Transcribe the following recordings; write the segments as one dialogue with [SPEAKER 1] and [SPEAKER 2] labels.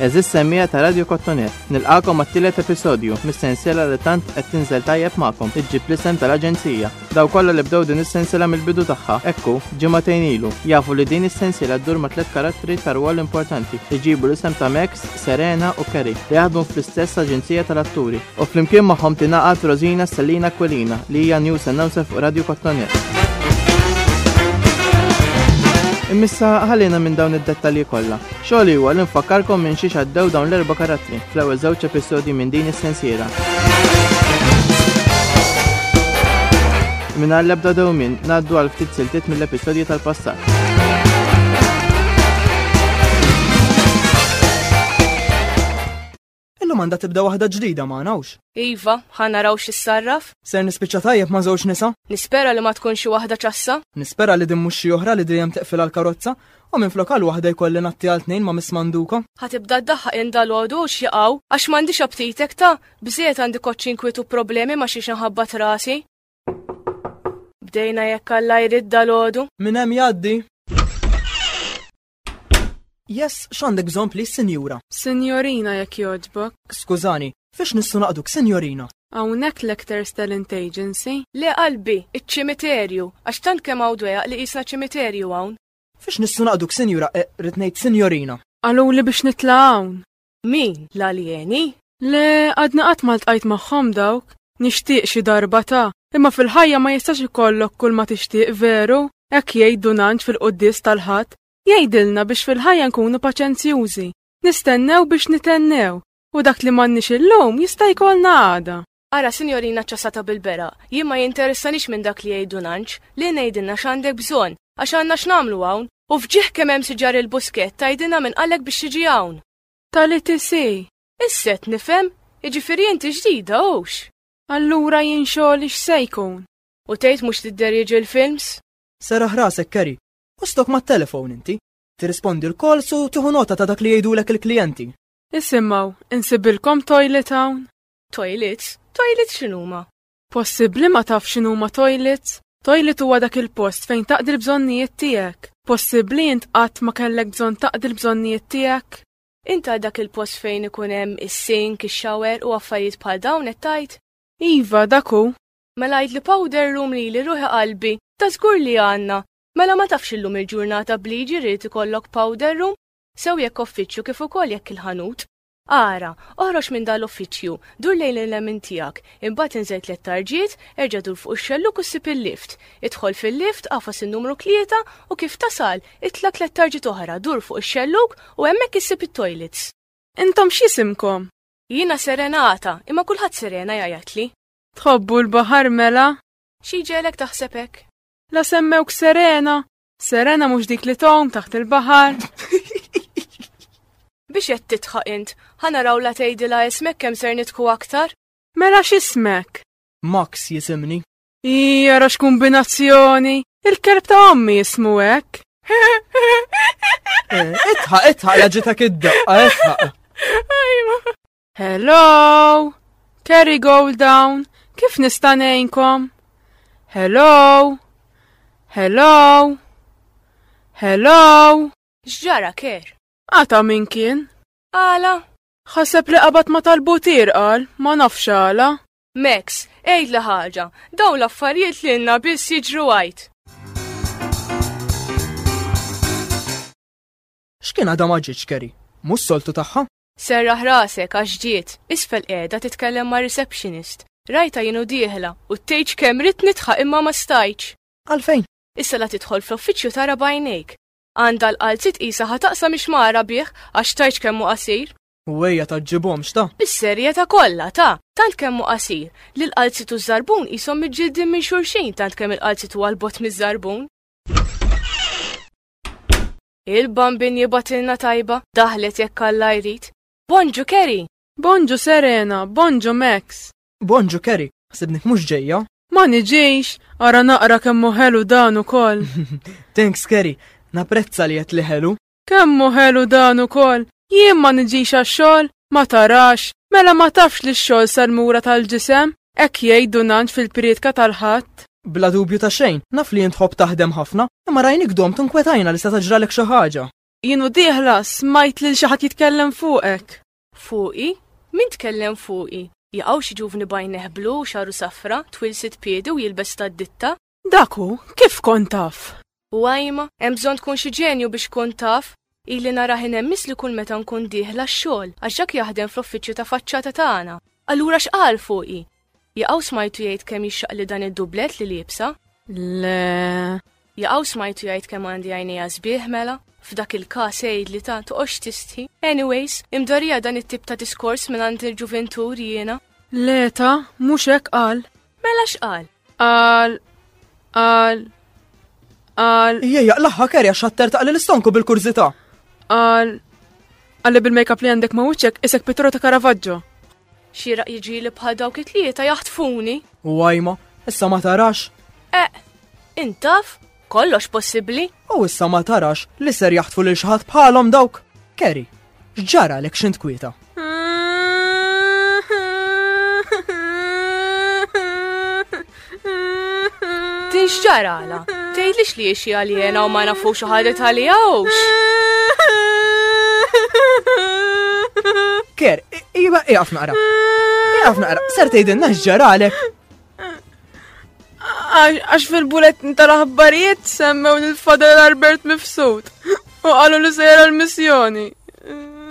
[SPEAKER 1] Eżis semmija ta' Radio Kottonet, nilqakom għat-tielet episodju mis-sensiela li tant qed tinżel tajjeb magħkom iġġib l-isem tal-Aġenzija. Dawk kollha li bdew din is-sensiela mill-bidu tagħha, hekk hu, ġimagħtejn ilu, jafu li din is-sensiela ddur ma' tliet karattri ta' rwol importanti li ġiebu l-isem ta' Max, Serena u Carrie li jaħdmu fl-istess aġenzija tal-atturi. U flimkien magħhom tingħaqad Rosina Stellina Aquilina li hija news announcer fuq Radio Kottonet. Immissa ħalliena minn dawn id-dettalji kollha. Xogħli huwa li nfakkarkom minn xiex għaddew dawn l-erba' karattri fl-ewwel żewġ episodji minn din is-sensiela. Minar l-ebda dewmin, naddu għal ftit siltiet mill-episodji tal-passat.
[SPEAKER 2] Illum għandha tibda waħda ġdida magħna hawnx.
[SPEAKER 3] Iva, ħa naraw x'issarraf.
[SPEAKER 2] Ser nispiċċa tajjeb ma' żewġ nisa?
[SPEAKER 3] Nispera li ma tkun xi waħda ċassa.
[SPEAKER 2] Nispera li din mhux xi oħra li dejjem teqfil għal karozza u minn flok għal waħda jkolli natti għal tnejn ma' mismanduka.
[SPEAKER 3] Ħatibda d-daħħa inda l-għodu u x'jaqaw, għax m'għandix aptitek ta' bżiet għandi koċċin kwitu problemi ma' xiex nħabbat rasi. Bdejna jekk alla jrid dal-għodu.
[SPEAKER 2] Min hemm jgħaddi? Yes, x'għandek bżonn please, sinjura?
[SPEAKER 4] Sinjorina jekk jogħġbok.
[SPEAKER 2] Skużani, fiex nistgħu naqduk, sinjorina?
[SPEAKER 4] Hawnhekk l-Actors Talent Agency?
[SPEAKER 3] Le qalbi, iċ-ċimiterju, għax tant kemm hawn dwejaq li qisna ċimiterju hawn.
[SPEAKER 2] Fiex nistgħu naqduk, sinjura, eh, rid ngħid sinjorina.
[SPEAKER 4] Qaluli biex nitla' hawn.
[SPEAKER 3] Min? L-aljeni?
[SPEAKER 4] Le, għadni qatt ma ltqajt magħhom dawk. Nixtieq xi darba ta', imma fil-ħajja ma jistax ikollok kull ma tixtieq veru, hekk jgħid Dunanġ fil-quddies tal-Ħadd. Jgħidilna biex fil-ħajja nkunu paċenzjużi, nistennew biex nitennew, u dak li m'għandniex illum jista' jkollna għada.
[SPEAKER 3] Ara Sinjorina ċċasata bil-beraq, jien ma jinteressanix minn dak li jgħidu nantx, lin għidilna x'għandek bżonn, għax għandna x'nagħmlu hawn, u f'ġieħ kemm hemm siġar il-buskett tgħidilna min qalek biex tiġi hawn.
[SPEAKER 4] Tali tisi!
[SPEAKER 3] Issa qed nifhem, jiġifieri inti ġdida hux?
[SPEAKER 4] Allura jien xogħli x'se jkun?
[SPEAKER 3] U tgħid mhux tidderieġi l-films?
[SPEAKER 2] Serraħ rasek Kerry, u stok mat-telefon inti. Tirrispondi l-kols u tieħu nota ta' dak li jgħidulek il-klijenti.
[SPEAKER 4] Isimgħu, insibilkom toilet hawn?
[SPEAKER 3] Toilets? Toilets x'inhuma?
[SPEAKER 4] Possibbli ma taf x'inhuma toilets? Toilet huwa dak il-post fejn taqdi l-bżonnijiet tiegħek. Possibbli int qatt ma kellek bżonn taqdi l-bżonnijiet tiegħek?
[SPEAKER 3] Int għal dak il-post fejn ikun hemm is-sink, ix-shower u affarijiet bħal dawn qed tgħid?
[SPEAKER 4] Iva, dak hu.
[SPEAKER 3] Mela għid li powder room lili ruħi qalbi, ta' żgur li għandna. Mela ma tafx illum il-ġurnata bliġi rrid ikollok powder room, sew jekk uffiċċju kif ukoll jekk il-ħanut. Ara, oħroġ minn dan l-uffiċċju, dur lejn il-lemin tiegħek, imbagħad inżel tliet tarġiet, erġa' dur fuq ix-xellug u ssib il-lift. Idħol fil-lift, agħfas in-numru tlieta u kif tasal, itla' tliet tarġiet oħra, dur fuq ix-xellug u hemmhekk issib it-toilets.
[SPEAKER 4] Intom x'jisimkom?
[SPEAKER 3] Jiena Serenata, imma kulħadd Serena jgħajjatli.
[SPEAKER 4] Tħobbu l-baħar mela?
[SPEAKER 3] Xi jġegħlek taħseb hekk?
[SPEAKER 4] La semmewk Serena, Serena mhux dik li tgħum taħt il-baħar.
[SPEAKER 3] Biex qed titħaq int, ħa naraw la tgħidilha ismek kemm ser nitku aktar?
[SPEAKER 4] Mela x'ismek?
[SPEAKER 2] Max jisimni.
[SPEAKER 4] Ija rax kombinazzjoni, il-kelb ta' ommi jismu hekk.
[SPEAKER 2] Eh, itħaq, itħaq, laġitak id-daqqa, itħaq.
[SPEAKER 4] Hello! Terry Gold down, kif nista' ngħinkom? Hello! Hello! Hello!
[SPEAKER 3] X'ġara ker?
[SPEAKER 4] Għata min kien?
[SPEAKER 3] Għala?
[SPEAKER 4] Ħaseb li qabad ma talbu tirqal, ma nafx għala.
[SPEAKER 3] Max, għid li ħaġa, daw l-affarijiet li għinna biss jiġru għajt.
[SPEAKER 2] X'kien għadha ma ġietx Keri? Mhux soltu tagħha?
[SPEAKER 3] Serraħ rasek għax ġiet, isfel qiegħda titkellem ma' receptionist. Rajta jienu dieħla u tgħidx kemm rid nidħaq imma ma stajtx.
[SPEAKER 2] Għalfejn?
[SPEAKER 3] Issa la tidħol fl-uffiċċju tara bajnejk. Għandha l-qalzi tqisa ħa taqsa mhix mara bih għax tajx kemm hu qasir.
[SPEAKER 2] U ejja ta'
[SPEAKER 3] ġibhomx ta'. Bis-serjetà kollha ta' tant kemm hu qasir li l-qalzi tu żarbun qishom miġġildin minn xulxin tant kemm il-qalzi tu għal bot miż-żarbun. Il-bambin jibatilna tajba, daħlet jekk Alla jrid. Bonġu Kerry!
[SPEAKER 4] Bonġu Serena, bonġu Max!
[SPEAKER 2] Bonġu Kerry, sibnik mhux ġejja?
[SPEAKER 4] Ma niġejx, ara naqra kemm ħelu dan ukoll.
[SPEAKER 2] Thanks Kerry, naprezza li qed li ħelu.
[SPEAKER 4] Kemm ħelu dan ukoll, jien ma niġix għax-xogħol, ma tarax, mela ma tafx li x-xogħol sal-mura tal-ġisem, Hekk jgħid Dunant fil-prietka tal-Ħadd.
[SPEAKER 2] Bla dubju ta' xejn, naf li int tħobb taħdem ħafna, imma rajnik domt inkwetajna li seta' ġralek xi ħaġa.
[SPEAKER 4] Jien u dieħla smajt lil xi ħadd jitkellem fuqek.
[SPEAKER 3] Fuqi? Min tkellem fuqi? Jaqgħu xi ġuvni bajn neħblu u xagħru safra, twil sitt piedi u jilbes tad-ditta,
[SPEAKER 4] Dak hu, kif kont taf?
[SPEAKER 3] Wajma, hemm bżonn tkun xi ġenju biex kont taf. Ili narah inemmis li kull meta nkun dieħla x-xogħol, għax dak jaħdem fl-uffiċċju ta' faċċata tagħna. Allura x'qal fuqi? Jaqaw smajtu jgħid kemm jixxaqli dan id-dublett li liebsa?
[SPEAKER 4] Le.
[SPEAKER 3] Jaqaw smajtu jgħid kemm għandi għajnejha sbieħ mela? F'dak il-każ għidli ta' toqgħodx tistħi. Anyways, imdarija dan it-tip ta' diskors minn għand il-ġuventur jiena.
[SPEAKER 4] Le ta, mhux hekk qal.
[SPEAKER 3] Mela x'qal?
[SPEAKER 4] Għal, għal, għal.
[SPEAKER 2] Ija, jaqlaħħa kerja xatter taqli l-istonku bil-kurzita.
[SPEAKER 4] Għal, għalli bil-makeup li għandek ma' uċek isek pittura ta' Caravaggio.
[SPEAKER 3] Xira iġi li bħal dawk it-tlieta jaħtfuni.
[SPEAKER 2] U għajma, issa ma tarax.
[SPEAKER 3] Eh, intaf? Kollox possibbli.
[SPEAKER 2] U issa ma tarax li ser jaħtfu lil xi ħadd bħalhom dawk? Kerry, x'ġara lek x'int kwieta?
[SPEAKER 3] Din x'ġara għala? Tgħidlix li xi għalijena u ma nafux xi ħadet għalijawx.
[SPEAKER 2] Ker, iba iqaf naqra. Iqaf naqra, ser tgħidilna x'ġara għalek.
[SPEAKER 4] Għax fil-bulettin tal-aħbarijiet semmew l fadel Albert Mifsud u qalu li sejra l-missjoni.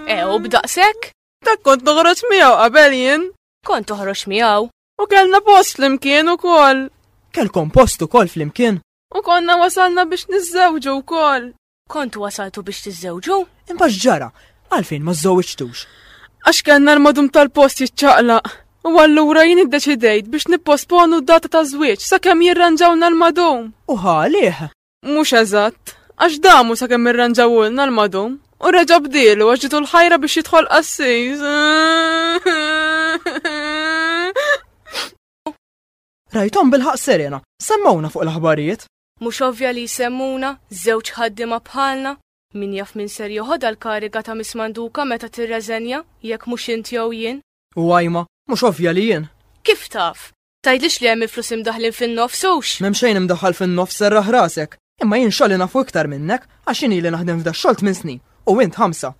[SPEAKER 3] Ew, b'daqsek?
[SPEAKER 4] Dak kont noħroġ miegħu qabel jien.
[SPEAKER 3] Kont toħroġ miegħu.
[SPEAKER 4] U kellna post flimkien ukoll.
[SPEAKER 2] Kellkom post ukoll flimkien?
[SPEAKER 4] U konna wasalna biex niżżewġu wkoll.
[SPEAKER 3] Kontu wasaltu biex tiżżewġu?
[SPEAKER 2] Imma x'ġara? Għalfejn ma żżewġtux?
[SPEAKER 4] Għax kellna l-madum tal-post jiċċaqlaq. U allura jien iddeċidejt biex nipposponu d-data ta' żwieġ sakemm jirranġawna l-madum.
[SPEAKER 2] U ħalih?
[SPEAKER 4] Mhux eżatt, għax damu sakemm irranġawulna l-madum. U reġa' bdielu għax ġitu l-ħajra biex jidħol qassis.
[SPEAKER 2] Rajtom bil-ħaq serena, semmawna fuq l-aħbarijiet.
[SPEAKER 3] Mhux ovvja li jsemmuna, żewġ ħaddiema bħalna? Min jaf min ser joħodha l-kariga ta' Miss Manduka meta tirreżenja, jekk mhux int jew jien?
[SPEAKER 2] U Għajma, Mhux ovvja li jien?
[SPEAKER 3] Kif taf? Tgħidlix li hemm il-flus imdaħħlin fin-nofs
[SPEAKER 2] hux? M'hemm xejn imdaħħal fin-nofs serraħ rasek. Imma jien xogħli nafu iktar minnek għax jien ili naħdem f'da x-xogħol tmien snin u int ħamsa.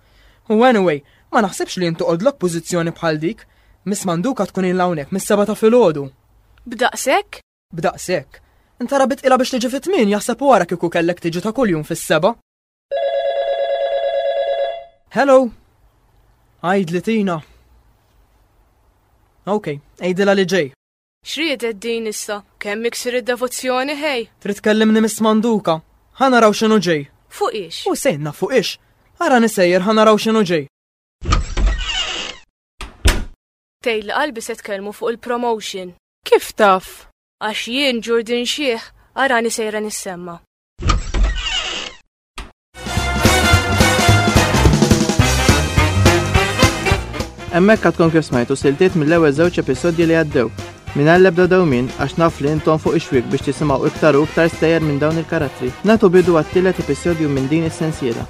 [SPEAKER 2] U anyway, ma naħsibx li int toqgħodlok pożizzjoni bħal dik. Miss Manduka tkun ilha hawnhekk mis-seba' ta' filgħodu. B'daqshekk? B'daqshekk. Intara bitqila biex tiġi fit-tmien jaħseb u ara kieku kellek tiġi ta' kuljum fis-seba'. Hello. Għidli Tina. Ok, għidila li ġej.
[SPEAKER 3] Xriedet din issa, kemm iksir id-devozzjoni ħej?
[SPEAKER 2] Trid kellimni Miss Manduka, ħa naraw x'inhu ġej.
[SPEAKER 3] Fuq ix?
[SPEAKER 2] U sejna fuq ix. Ara nisejjer ħa naraw x'inhu ġej.
[SPEAKER 3] Tejl qalbi se tkellmu fuq il-promotion.
[SPEAKER 4] Kif taf?
[SPEAKER 3] Għax jien Ġurdin Xieh arani sejra nissemma.
[SPEAKER 1] Emmek għad kif smajtu siltiet mill-ewwel żewġ episodji li għaddew. Min għall ebda dawmin għax naf li intom fuq ixwik biex tisimgħu iktar u iktar stejjer minn dawn il-karattri. Natu bidu għat-tielet episodju minn din is-sensiela.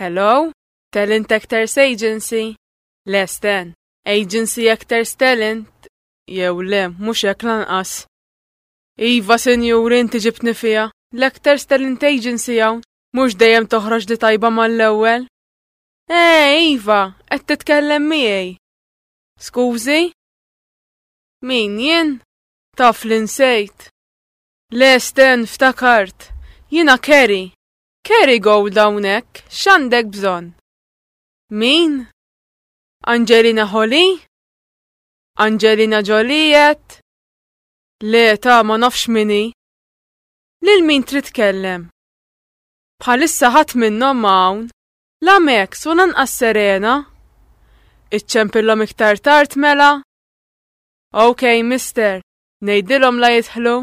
[SPEAKER 4] Hello? Talent Actors Agency? Lesten, Agency Actors Talent? Jew le, mhux hekk lanqas. Iva senjur inti ġibtni fija, l-actors tal-intagency hawn, mhux dejjem toħroġ li tajba mal-ewwel. Eh, Iva, qed titkellem miegħi. Skużi? Min jien? Taf li nsejt. Le sten ftakart, jiena Kerry. Kerry gold hawnhekk, x'għandek bżonn? Min? Angelina Holi? Angelina Joliet? Le ta' ma nafx mini. Lil min trid tkellem? Bħalissa ħadd minnhom ma hawn, la Max u lanqas Serena. Iċċempillhom iktar tard mela? Ok, mister, ngħidilhom la jidħlu.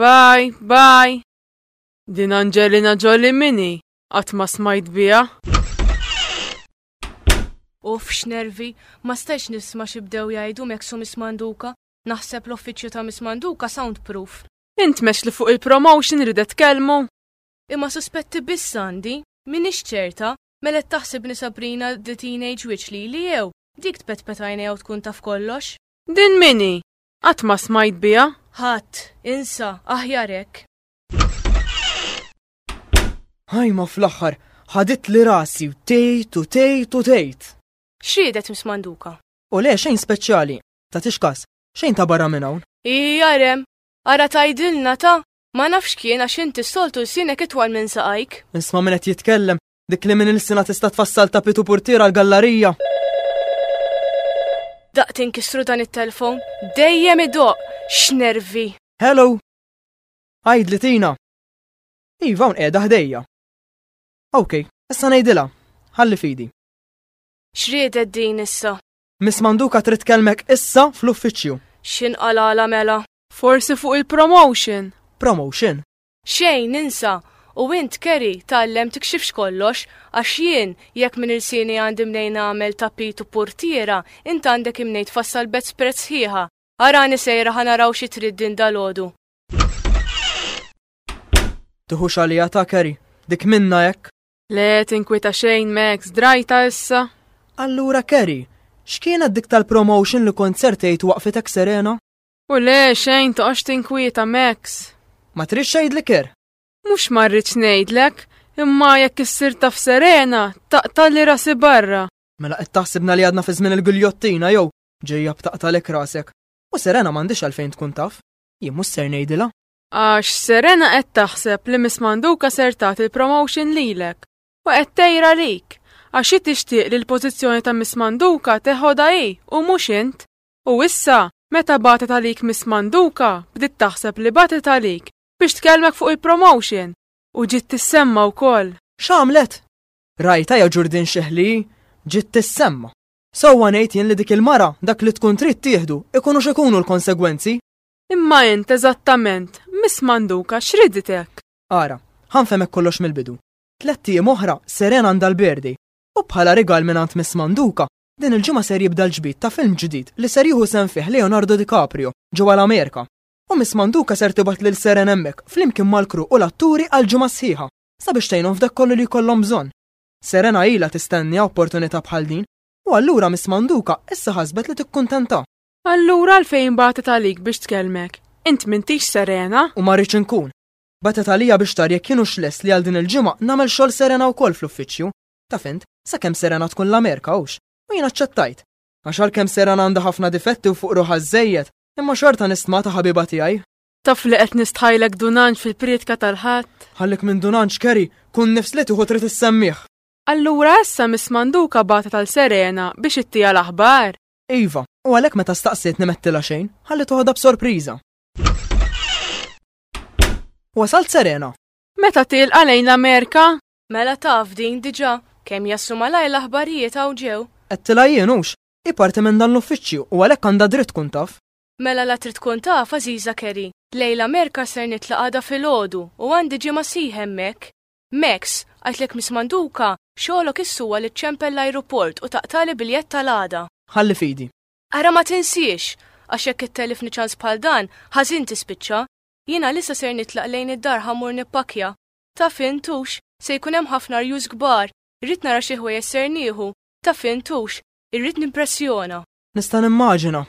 [SPEAKER 4] Bye, bye. Din Angelina Ġoli mini qatt ma smajt biha.
[SPEAKER 3] Uff x'nervi, ma stajx nisma' xi bdew jgħidu Max u Miss Manduka. Naħseb l-uffiċċju ta' Miss Manduka soundproof.
[SPEAKER 4] Int mex li fuq il-promotion ridet kelmu?
[SPEAKER 3] Imma suspetti biss għandi, minix ċerta, melet taħsibni Sabrina the Teenage Witch li li jew, dik tpetpet għajnejha u tkun taf kollox.
[SPEAKER 4] Din mini? Qatt ma smajt biha.
[SPEAKER 3] Ħadd, insa, aħjar hekk.
[SPEAKER 2] Ħajma fl-aħħar ħadit li rasi u tejt u tejt u tejt.
[SPEAKER 3] X'riedet mismanduka?
[SPEAKER 2] U le xejn speċjali, Tagħtix każ, xejn ta' barra minn hawn.
[SPEAKER 3] Hija rem, ara tgħidilna ta' ma nafx kien għax inti s-soltu lsinek itwal minn saqajk.
[SPEAKER 2] Isma' min qed jitkellem, dik li minn ilsienha tista' tfassal tapit u purtiera għall-gallarija.
[SPEAKER 3] Daqt inkissru dan it-telfon, dejjem idoqq, x'nervi!
[SPEAKER 2] Hello! Għidli Tina! Iva hawn qiegħda ħdejja. Okej, issa ngħidilha, ħalli fidi.
[SPEAKER 3] X'riedet din issa?
[SPEAKER 2] Miss Manduka trid tkellmek issa fl-uffiċċju.
[SPEAKER 3] X'inqalala mela?
[SPEAKER 4] Forsi fuq il-promotion.
[SPEAKER 2] Promotion?
[SPEAKER 3] Xejn, ninsa, u int Kerry tgħallem tikxifx kollox għax jien jekk minn ilsieni għandi mnejn nagħmel tapit u purtiera, int għandek imnejn tfassal bed spread sħiħa. Arani sejra ħa naraw xi trid din
[SPEAKER 2] dalgħodu. Tiħux għalija ta' Kerry, dik minna hekk.
[SPEAKER 4] Le, tinkwita xejn, Max, drajta issa.
[SPEAKER 2] Allura, Kerry, x'kienet dik tal-promotion li kont sertejt waqfitek serena?
[SPEAKER 4] U le, xejn toqgħodx tinkwita, Max.
[SPEAKER 2] Ma trix xejdli ker?
[SPEAKER 4] Mhux ma rridx ngħidlek, imma jekk issir taf serena, taqtali rasi barra.
[SPEAKER 2] Mela qed taħsibna li għadna fi żmien il-giljottina jew ġejja b'taqtalek rasek. U serena m'għandix għalfejn tkun taf. Jien mhux ser ngħidilha.
[SPEAKER 4] Għax Serena qed taħseb li Miss Manduka ser tagħti l-promotion lilek u qed tejra lik għax hi tixtieq li l-pożizzjoni ta' Miss Manduka teħodha hi u mhux int. U issa meta bagħtet għalik Miss Manduka bdiet taħseb li bagħtet għalik biex tkellmek fuq il-promotion u ġiet tissemma wkoll.
[SPEAKER 2] X'għamlet? Rajta ja Ġurdin Xeħli ġiet tissemma. Sewwa ngħid jien li dik il-mara dak li tkun trid tieħdu ikunu x'ikunu l-konsegwenzi.
[SPEAKER 4] Imma int eżattament, Miss Manduka, x'ridit hekk?
[SPEAKER 2] Ara, ħanfemek kollox mill-bidu. Tlett ijiem oħra Seren għandha l-birthday u bħala rigal minn għand Miss Manduka din il-ġimgħa ser jibda l-ġbid ta' film ġdid li ser jieħu sehem fih Leonardo DiCaprio ġewwa l-Amerika. U Miss Manduka ser tibgħat lil Seren hemmhekk flimkien mal-crew u l-atturi għal ġimgħa sħiħa sabiex tgħinhom f'dak kollu li jkollhom bżonn. Serena ilha tistenniha opportunità bħal din u allura Miss Manduka issa ħasbet li tikkuntentha.
[SPEAKER 4] Allura għalfejn bagħtet għalik biex tkellmek? Int m'intix serena?
[SPEAKER 2] U ma rridx inkun. Bagħtet għalija biex tar jekk kienux lest li għal din il-ġimgħa nagħmel xogħol serena wkoll fl-uffiċċju. Taf int, sakemm serena tkun l-Amerika hux. U jien aċċettajt. Għax għalkemm serena għandha ħafna difetti u fuq ruħha żejjed, imma xorta nistma ta' ħabiba tiegħi.
[SPEAKER 4] Taf li qed nistħajlek dunanġ fil-prietka tal-ħadd.
[SPEAKER 2] Ħallik minn dunanġ Kerry, kun nifs li tieħu trid issemmiħ.
[SPEAKER 4] Allura issa Miss Manduka bagħtet għal Serena biex ittija l-aħbar.
[SPEAKER 2] Iva, u għalhekk meta staqsietni mettilha xejn, ħalli toħodha b'sorpriża. Wasalt Serena.
[SPEAKER 4] Meta tilqa' lejn l-Amerika?
[SPEAKER 3] Mela taf din diġà kemm jassu malaj l-aħbarijiet hawn ġew.
[SPEAKER 2] Qedtilha jien hux, hi parti minn dan l-uffiċċju u għalhekk għandha dritt tkun taf.
[SPEAKER 3] Mela la trid tkun taf għażiża Kerry, lejn l-Amerika ser nitlaq għada filgħodu u għandi ġimgħa sħiħa hemmhekk. Max, għidtlek Miss Manduka, xogħolok issu huwa li ċċempel l-ajruport u taqtagħli biljett tal-għada.
[SPEAKER 2] Ħalli f'idi.
[SPEAKER 3] Ara ma tinsiex! Għax jekk ittellifni ċans bħal dan, ħażin tispiċċa. Jien għalissa ser nitlaq lejn id-dar ħa mmur nippakkja. Taf int hux, se jkun hemm ħafna rjus kbar, irrid nara xi ħwejjeġ ser nieħu, taf int hux, irrid nimpressjona.
[SPEAKER 2] Nista' nimmaġina.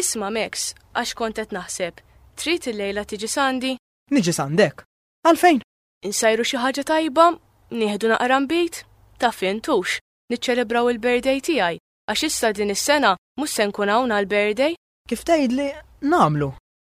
[SPEAKER 3] Isma' Max, għax kont qed naħseb, trid illejla tiġi s'għandi?
[SPEAKER 2] Niġi s'għandek? Għalfejn?
[SPEAKER 3] Insajru xi ħaġa tajba, nieħdu naqra nbid, taf intux, niċċelebraw il-birthday tiegħi għax issa din is-sena mhux se nkun hawn għall-birthday.
[SPEAKER 2] Kif tgħidli nagħmlu?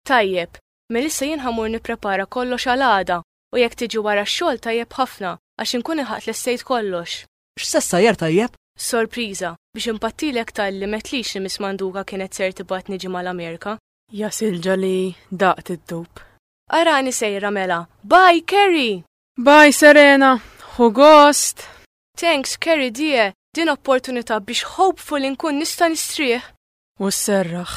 [SPEAKER 3] Tajjeb, mel issa jien ħa mur nipprepara kollox għal għada u jekk tiġi wara x-xogħol tajjeb ħafna għax inkun ilħaqt lestejt kollox.
[SPEAKER 2] X'se ssajjar tajjeb?
[SPEAKER 3] Sorpriża, biex inpattilek talli metlix li Miss Manduka kienet ser tibgħatni ġimgħa
[SPEAKER 4] l-Amerika. Jasilġa li daqt id-dub.
[SPEAKER 3] Arani sejra mela. Bye, Kerry!
[SPEAKER 4] Bye, Serena! Hu gost!
[SPEAKER 3] Thanks, Kerry die, din opportunità biex hopefully nkun nista' nistrieħ.
[SPEAKER 4] U sserraħ.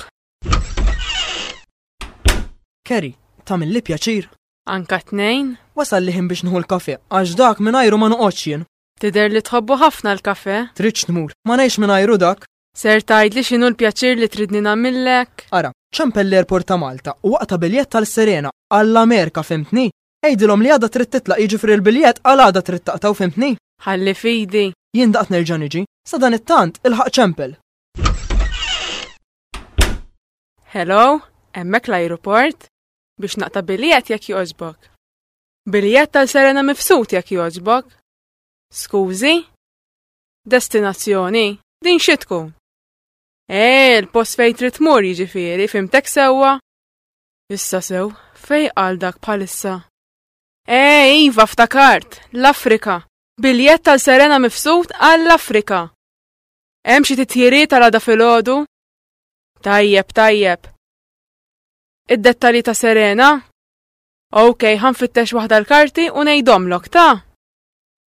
[SPEAKER 2] Kerry, tagħmilli pjaċir?
[SPEAKER 4] Anka tnejn?
[SPEAKER 2] Wasal li ħin biex nħu l-kafe, għax dak mingħajru ma noqgħodx jien.
[SPEAKER 4] Tidher li tħobbu ħafna l-kafe.
[SPEAKER 2] Tridx tmur, ma ngħix mingħajru dak.
[SPEAKER 4] Ser tgħidli x'inhu l-pjaċir li tridni nagħmillek?
[SPEAKER 2] Ara, ċempel l-airport ta' Malta u waqta' biljett għal Serena, għall-Amerika fhimtni? Għidilhom li għada trid titlaq jiġifieri l-biljett għal għada trid taqtgħu fhimtni?
[SPEAKER 4] Ħalli f'idi.
[SPEAKER 2] Jien daqt nerġa' niġi, sadanittant ilħaq ċempel.
[SPEAKER 4] Hello, hemmhekk l-ajruport? Biex naqta' biljett jekk jogħġbok. Biljett għal Serena mifsud jekk jogħġbok. Skużi? Destinazzjoni? Din xi tkun? Eh, l-post fejn trid tmur jiġifieri fimtek sewwa? Issa sew, fej għal dak bħalissa? Eh, iva ftakart, l-Afrika. Biljett tal Serena mifsud għall-Afrika. Hemm xi titjiriet għal għada filgħodu? Tajjeb, tajjeb. Id-dettalji ta' Serena? Ok, ħanfittex waħda l-karti u ngħidhomlok ta'.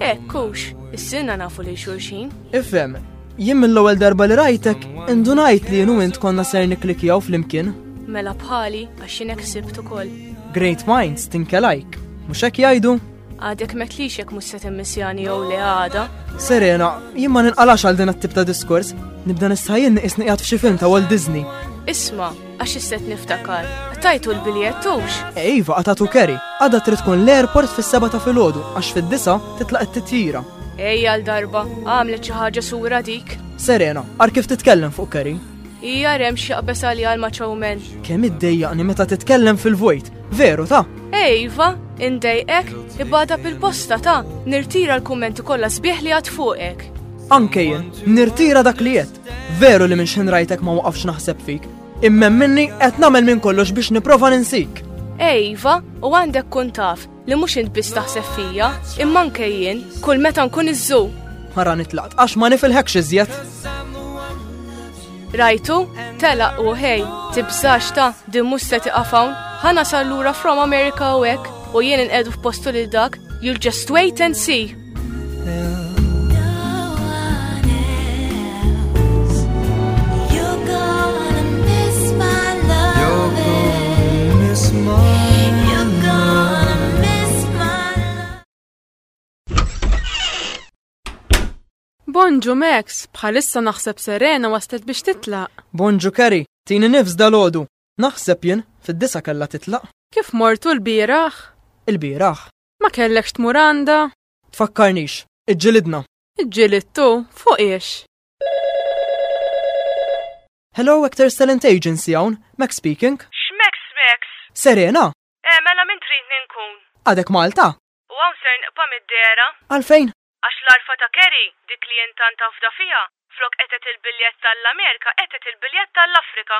[SPEAKER 3] Hekk hux, issirna nafu lil xulxin.
[SPEAKER 2] Ifhem, jien mill-ewwel darba li rajtek, indunajt li jenu int konna ser niklikjaw flimkien.
[SPEAKER 3] Mela bħali għax jinek sibt ukoll.
[SPEAKER 2] Great minds tinkelajk, mhux hekk jgħidu?
[SPEAKER 3] Għadek metlix jekk mhux se timmissjani jew li għada.
[SPEAKER 2] Serena, jien ma ninqalax għal din it-tip ta' diskors, nibda nistħajjin niqis niqgħad f'xi film ta' Walt Disney.
[SPEAKER 3] Isma, Għax isset niftakar, tajtu l-biljett tux?
[SPEAKER 2] E, iva, għatatu keri, għada trid tkun l-airport fis-seba ta' filgħodu għax fid-disa titlaq it-titjira.
[SPEAKER 3] Ej għal darba, għamlet xi ħaġa sura dik.
[SPEAKER 2] Serena, għar kif titkellem fuq keri?
[SPEAKER 3] Ija rem xaqbes għalli għal maċawmen.
[SPEAKER 2] Kemm iddejjaqni meta titkellem fil-vojt, veru ta?
[SPEAKER 3] Ej, iva, indejqek, ibada pil-posta ta, nirtira l-kummenti kollha sbieħ li għad fuqek.
[SPEAKER 2] Anke jien, nirtira dak li jett. Veru li minn xħin rajtek ma waqafx naħseb fik. Immem minni qed nagħmel minn kollox biex nipprova ninsik.
[SPEAKER 3] Ej, Iva, u għandek kun taf li mhux int biss taħseb fija, imma anke jien kull meta nkun iżżu.
[SPEAKER 2] Ħara nitlaqt għax ma nifilħekx iżjed.
[SPEAKER 3] Rajtu, tela u hej, tibżax ta' din mhux se tiqaf hawn, ħana sal lura from America u hekk u jien inqedu f'postu lil dak, you'll just wait and see.
[SPEAKER 4] Bonġu Max, bħalissa naħseb Serena waslet biex titlaq.
[SPEAKER 2] Bonġu Kerry, tini nifs dal-ħodu. Naħseb jien, fid-disa kella titlaq.
[SPEAKER 4] Kif mortu l-biraħ?
[SPEAKER 2] Il-biraħ,
[SPEAKER 4] Ma kellekx tmur għandha?
[SPEAKER 2] Tfakkarnix, iġġilidna.
[SPEAKER 4] Iġġilidtu fuq ix?
[SPEAKER 2] Hello, Actors Talent Agency hawn, Max speaking.
[SPEAKER 3] X'Max Max?
[SPEAKER 2] Serena?
[SPEAKER 3] Eh, mela min tridni nkun?
[SPEAKER 2] Għadek Malta?
[SPEAKER 3] U hawn ser nqpa' mid-dehra?
[SPEAKER 2] Għalfejn?
[SPEAKER 3] Għax l-għarfa ta' Kerry, dik li jien tant afda fiha, flok għetet il-biljett għall-Amerika għetet il-biljett għall-Afrika.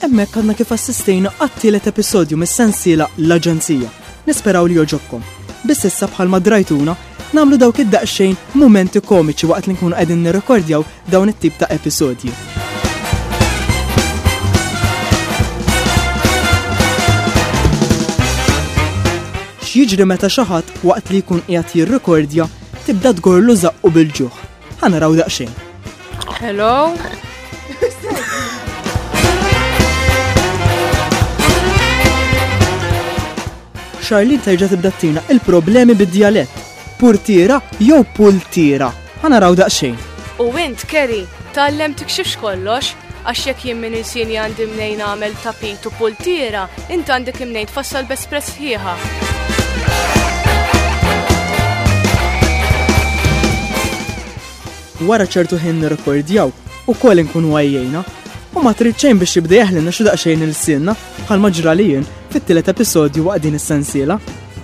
[SPEAKER 2] Hemmhekk għadna kif assistejna għat-tielet episodju mis-sensiela L-Aġenzija. Nisperaw li joġobkom. Biss issa bħalma drajtuna Nagħmlu dawk id-daqsxejn mumenti komiċi waqt li nkunu qegħdin nirrekordjaw dawn it-tip ta' episodji. X'jiġri meta xi ħadd waqt li jkun qiegħed jirrekordja tibda tgorlu żaqqu bil-ġuħ. Ħa naraw daqsxejn.
[SPEAKER 4] Hello.
[SPEAKER 2] Charlene terġa' tibda tina il-problemi bid-djalett. Purtiera jew pultiera. Ħa naraw daqsxejn.
[SPEAKER 3] U int, Kerry, tallem tikxifx kollox għax jekk jien minn insieni għandi mnejn għamel tapit u pultiera, Int għandek imnejn tfassal best press sħiħa.
[SPEAKER 2] Wara ċertu ħin nirrekordjaw u kol nkunu għajjena u ma trid xejn biex jibda jeħlilna xi daqsxejn il-sinna bħal maġra li jien fit-tielet episodju waqt din is-sensiela.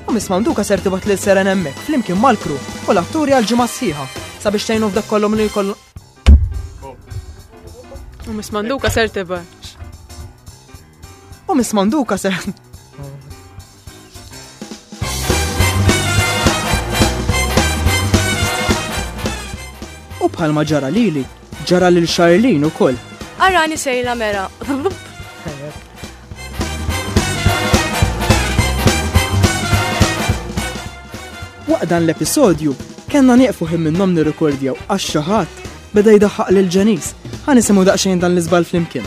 [SPEAKER 2] U Miss Manduka ser tibgħat lil Seren hemmhekk flimkien mal-kru u l-atturi għal ġimgħa sħiħa sabiex tgħinu f'dak kollhom li jkollu.
[SPEAKER 4] U Miss Manduka ser tibgħat.
[SPEAKER 2] U Miss Manduka se. U bħalma ġara lili, ġara lil Charlene ukoll.
[SPEAKER 3] Arani sejla mera.
[SPEAKER 2] Waqt dan l-episodju, kellna nieqfu ħin minnhom nirrikordjaw għax xi ħadd beda jdaħħaq lil ġenis. Ħa nisimgħu daqsxejn dan l-iżbal flimkien.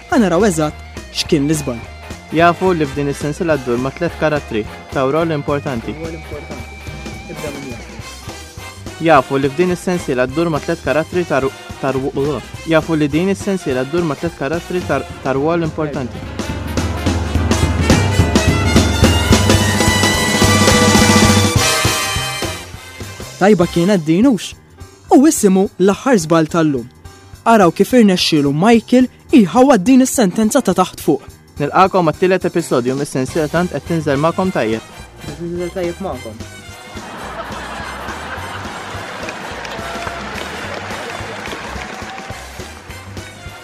[SPEAKER 2] Ħa naraw eżatt x'kien l-iżball.
[SPEAKER 1] Jafu li f'din is-sensiela ddur ma' tliet karattri taw rol importanti. Jafu li f'din is-sensiela ddur ma' tliet karattri tar Jafu li din is-sensiela ddur ma' tliet karattri tar rwol importanti.
[SPEAKER 2] Tajba kienet din hux U isimgħu l-aħħar żball tal-lum. Araw kif irnexxielu Michael jħawwad din is-sentenza ta' taħt fuq.
[SPEAKER 1] Nilqagħkom għat-tielet episodju mis-sensiela Tant Qed Tinżel Magħkom Tajjeb.
[SPEAKER 2] Qed Tinżel Tajjeb Magħkom.